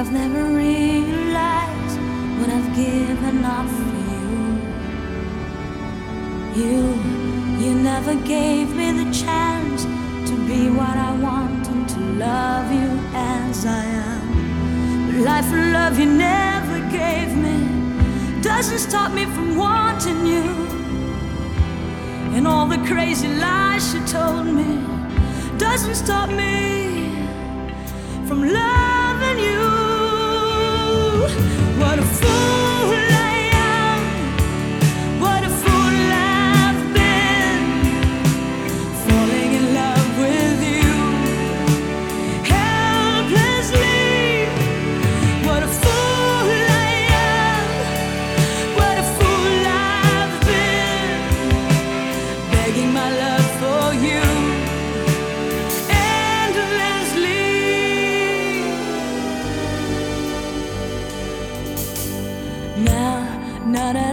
I've never realized what I've given up for you. You, you never gave me the chance to be what I want and to love you as I am. The life of love you never gave me doesn't stop me from wanting you. And all the crazy lies you told me doesn't stop me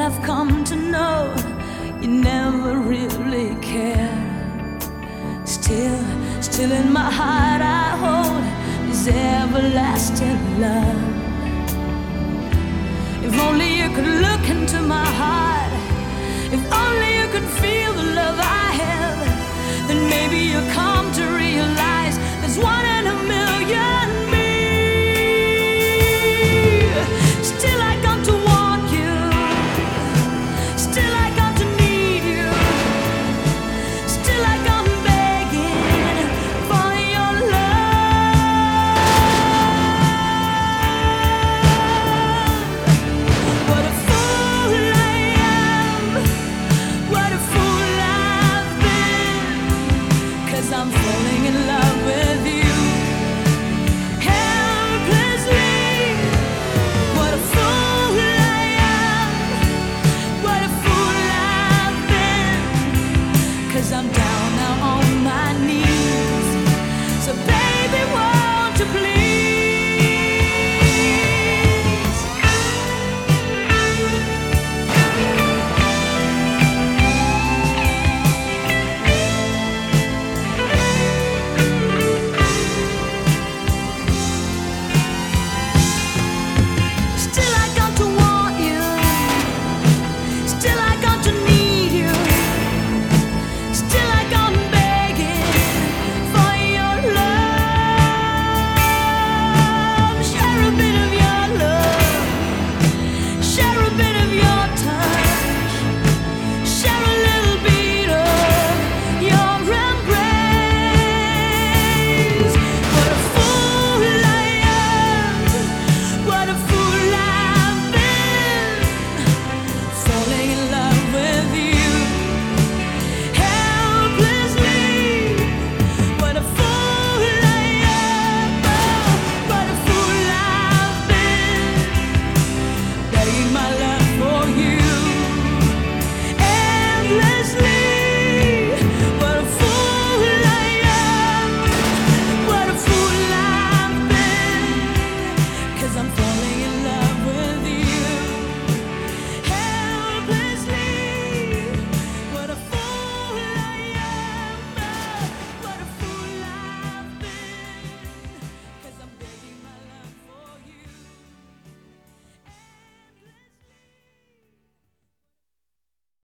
I've come to know you never really care. Still, still in my heart I hold this everlasting love. If only you could look into my heart, if only you could feel down on my knees. So, baby, won't you please?